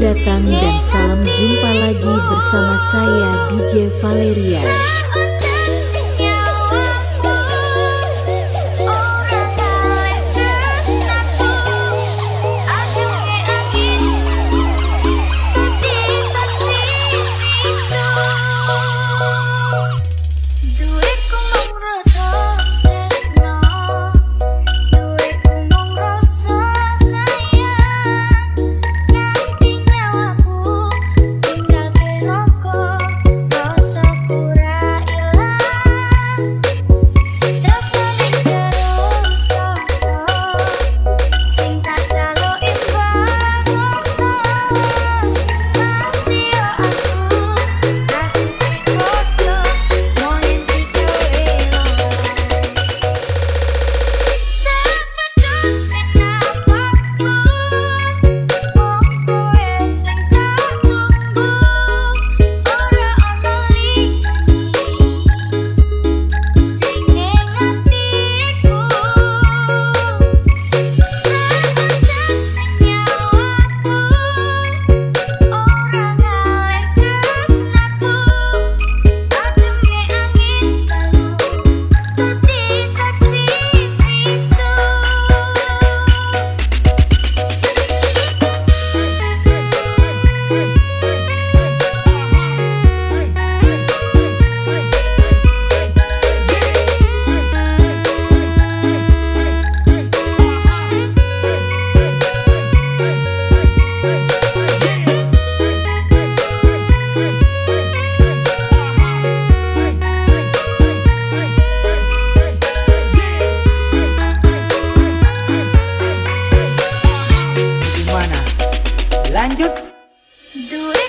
datang dan salam jumpa lagi bersama saya DJ Valeria. Do.